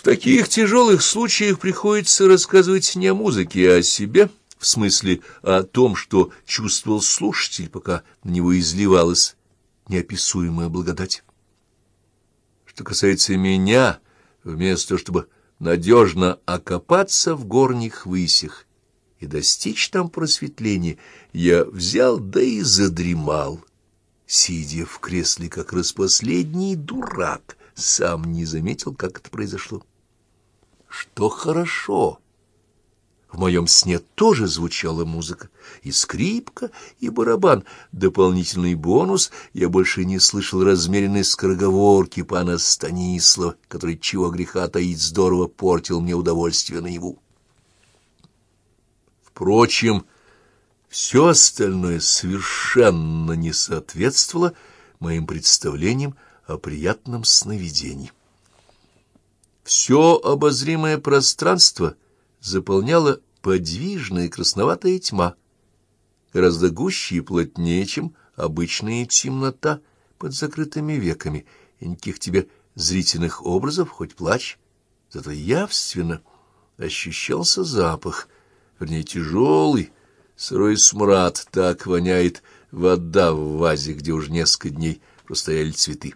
В таких тяжелых случаях приходится рассказывать не о музыке, а о себе, в смысле о том, что чувствовал слушатель, пока на него изливалась неописуемая благодать. Что касается меня, вместо того, чтобы надежно окопаться в горних высях и достичь там просветления, я взял да и задремал, сидя в кресле, как распоследний дурак, сам не заметил, как это произошло. Что хорошо! В моем сне тоже звучала музыка, и скрипка, и барабан. Дополнительный бонус — я больше не слышал размеренной скороговорки пана Станислава, который, чего греха таить, здорово портил мне удовольствие наяву. Впрочем, все остальное совершенно не соответствовало моим представлениям о приятном сновидении. Все обозримое пространство заполняла подвижная красноватая тьма, гораздо гуще и плотнее, чем обычная темнота под закрытыми веками, и никаких тебе зрительных образов, хоть плачь, зато явственно ощущался запах, вернее, тяжелый, сырой смрад, так воняет вода в вазе, где уже несколько дней простояли цветы.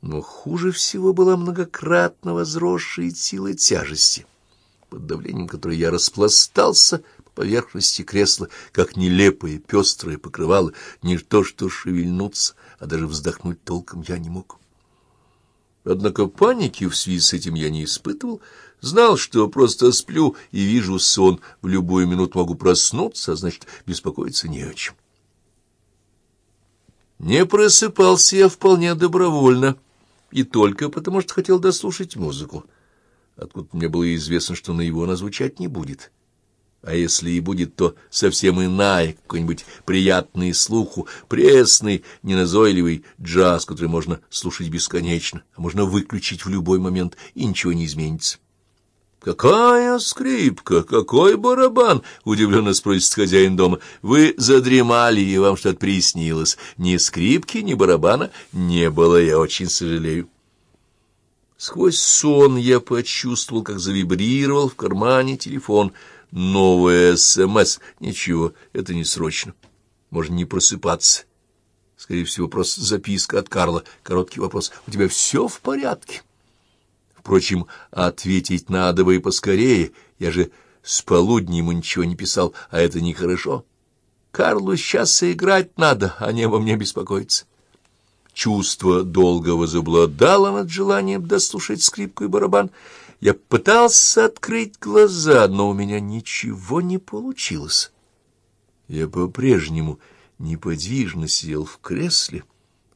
Но хуже всего была многократно возросшая сила тяжести, под давлением которой я распластался по поверхности кресла, как нелепое пестрое покрывало, не то что шевельнуться, а даже вздохнуть толком я не мог. Однако паники в связи с этим я не испытывал, знал, что просто сплю и вижу сон, в любую минуту могу проснуться, а значит, беспокоиться не о чем. Не просыпался я вполне добровольно — и только потому, что хотел дослушать музыку. Откуда мне было известно, что на его она звучать не будет. А если и будет, то совсем иная, какой-нибудь приятный слуху, пресный, неназойливый джаз, который можно слушать бесконечно, а можно выключить в любой момент, и ничего не изменится. «Какая скрипка? Какой барабан?» — удивленно спросит хозяин дома. «Вы задремали, и вам что-то приснилось. Ни скрипки, ни барабана не было, я очень сожалею». Сквозь сон я почувствовал, как завибрировал в кармане телефон. Новое СМС. Ничего, это не срочно. Можно не просыпаться. Скорее всего, просто записка от Карла. Короткий вопрос. «У тебя все в порядке?» Впрочем, ответить надо бы и поскорее. Я же с полудня ему ничего не писал, а это нехорошо. Карлу сейчас играть надо, а не обо мне беспокоиться. Чувство долго возобладало над желанием дослушать скрипку и барабан. Я пытался открыть глаза, но у меня ничего не получилось. Я по-прежнему неподвижно сидел в кресле,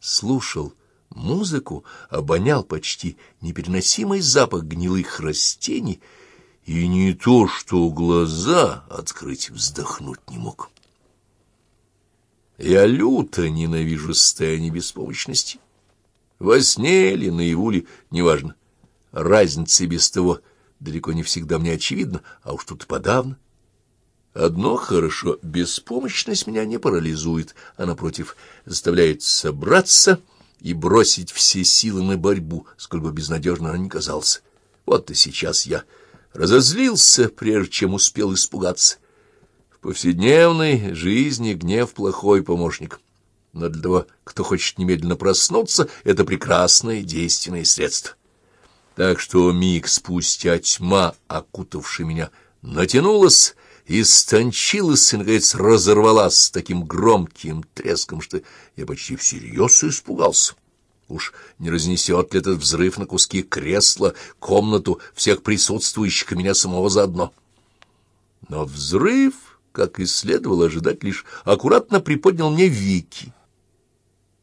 слушал музыку, обонял почти непереносимый запах гнилых растений, и не то что глаза открыть вздохнуть не мог. Я люто ненавижу состояние беспомощности. Во сне ли, наяву ли, неважно. Разница без того далеко не всегда мне очевидна, а уж тут подавно. Одно хорошо, беспомощность меня не парализует, а, напротив, заставляет собраться — и бросить все силы на борьбу, сколь бы безнадежно она ни казалась. Вот и сейчас я разозлился, прежде чем успел испугаться. В повседневной жизни гнев — плохой помощник. Но для того, кто хочет немедленно проснуться, это прекрасное действенное средство. Так что миг спустя тьма, окутавшая меня, натянулась, истончилась и, наконец, разорвалась с таким громким треском, что я почти всерьез испугался. Уж не разнесет ли этот взрыв на куски кресла, комнату, всех присутствующих и меня самого заодно? Но взрыв, как и следовало ожидать, лишь аккуратно приподнял мне веки.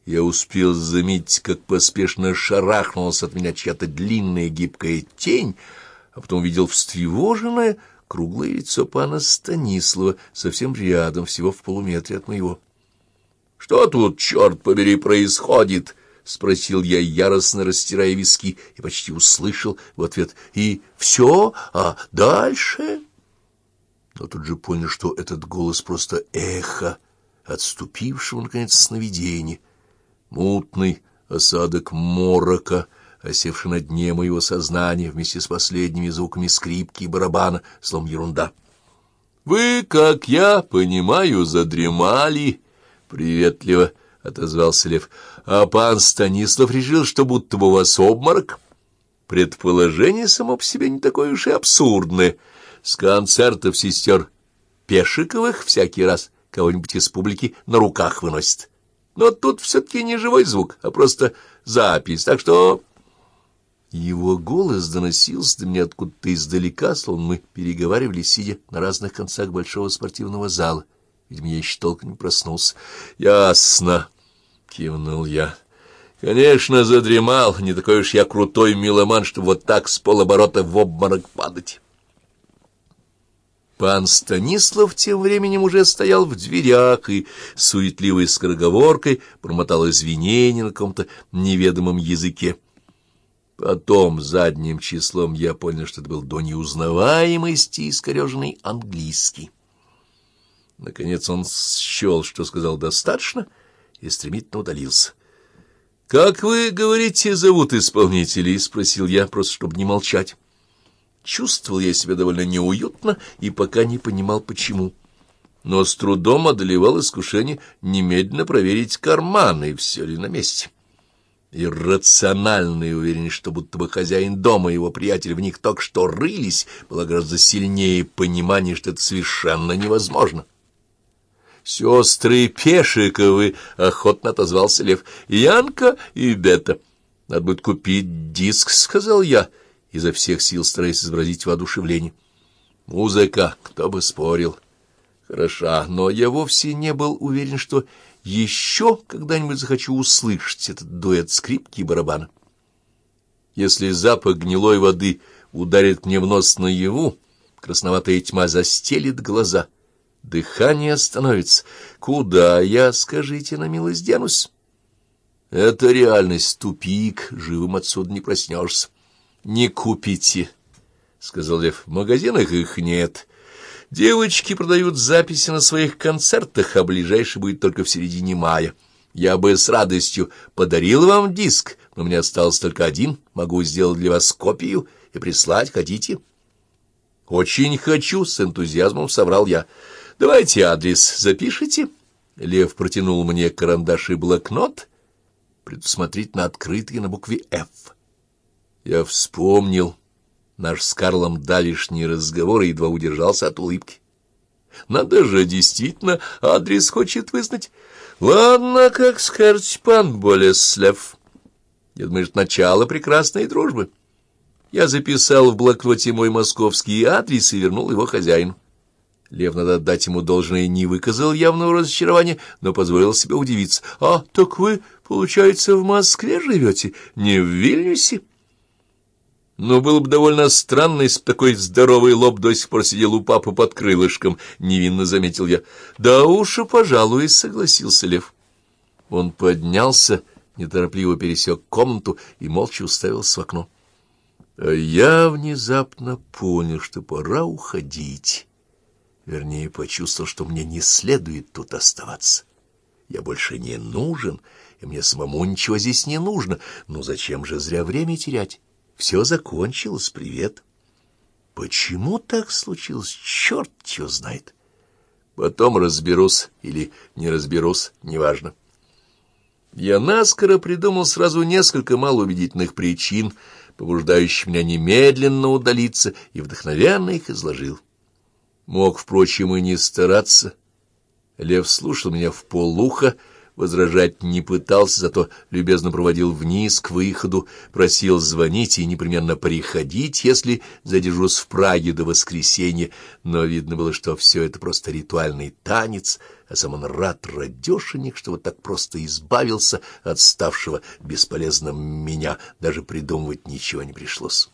Я успел заметить, как поспешно шарахнулась от меня чья-то длинная гибкая тень, а потом видел встревоженное, круглое лицо пана Станислава, совсем рядом, всего в полуметре от моего. — Что тут, черт побери, происходит? — спросил я, яростно растирая виски, и почти услышал в ответ «И все? А дальше?» Но тут же понял, что этот голос просто эхо отступившего, наконец, сновидения. Мутный осадок морока — осевший на дне моего сознания вместе с последними звуками скрипки и барабана, словом ерунда. — Вы, как я понимаю, задремали, — приветливо отозвался Лев. — А пан Станислав решил, что будто бы у вас обморок. Предположение само по себе не такое уж и абсурдное. С концертов сестер Пешиковых всякий раз кого-нибудь из публики на руках выносит. Но тут все-таки не живой звук, а просто запись, так что... Его голос доносился до меня откуда-то издалека, словно мы переговаривали, сидя на разных концах большого спортивного зала. Видимо, я еще толком не проснулся. — Ясно, — кивнул я. — Конечно, задремал. Не такой уж я крутой миломан, чтобы вот так с полоборота в обморок падать. Пан Станислав тем временем уже стоял в дверях и суетливой скороговоркой промотал извинения на каком-то неведомом языке. Потом задним числом я понял, что это был до неузнаваемости искореженный английский. Наконец он счел, что сказал достаточно, и стремительно удалился. — Как вы, говорите, зовут исполнителей? — спросил я, просто чтобы не молчать. Чувствовал я себя довольно неуютно и пока не понимал, почему. Но с трудом одолевал искушение немедленно проверить карманы, все ли на месте. Иррациональная уверенность, что будто бы хозяин дома и его приятель в них только что рылись, было гораздо сильнее понимание, что это совершенно невозможно. «Сестры Пешиковы», — охотно отозвался Лев, — «Янка и Бета». «Надо будет купить диск», — сказал я, — изо всех сил стараясь изобразить воодушевление. Музыка, кто бы спорил. Хороша, но я вовсе не был уверен, что еще когда-нибудь захочу услышать этот дуэт скрипки и барабана. Если запах гнилой воды ударит мне в нос наяву, красноватая тьма застелит глаза, дыхание остановится. Куда я, скажите, на милость денусь? Это реальность, тупик, живым отсюда не проснешься. — Не купите, — сказал Лев. — В магазинах их нет. Девочки продают записи на своих концертах, а ближайший будет только в середине мая. Я бы с радостью подарил вам диск, но мне осталось только один. Могу сделать для вас копию и прислать. Хотите? — Очень хочу, — с энтузиазмом соврал я. — Давайте адрес запишите. Лев протянул мне карандаш и блокнот, предусмотрительно открытый на букве «Ф». Я вспомнил наш с Карлом давишний разговор едва удержался от улыбки. Надо же, действительно, адрес хочет вызнать. Ладно, как скажете, пан Болеслав. Я думаю, это начало прекрасной дружбы. Я записал в блокноте мой московский адрес и вернул его хозяину. Лев, надо отдать ему должное, не выказал явного разочарования, но позволил себе удивиться. — А, так вы, получается, в Москве живете, не в Вильнюсе? Но было бы довольно странно, если такой здоровый лоб до сих пор сидел у папы под крылышком, — невинно заметил я. — Да уж и, пожалуй, согласился Лев. Он поднялся, неторопливо пересек комнату и молча уставился в окно. А я внезапно понял, что пора уходить. Вернее, почувствовал, что мне не следует тут оставаться. Я больше не нужен, и мне самому ничего здесь не нужно. Ну зачем же зря время терять? Все закончилось, привет. Почему так случилось, черт его знает. Потом разберусь или не разберусь, неважно. Я наскоро придумал сразу несколько малоубедительных причин, побуждающих меня немедленно удалиться, и вдохновенно их изложил. Мог, впрочем, и не стараться. Лев слушал меня в полуха, возражать не пытался, зато любезно проводил вниз к выходу, просил звонить и непременно приходить, если задержусь в Праге до воскресенья, но видно было, что все это просто ритуальный танец, а сам он рад радешенек, что вот так просто избавился от ставшего бесполезным меня, даже придумывать ничего не пришлось.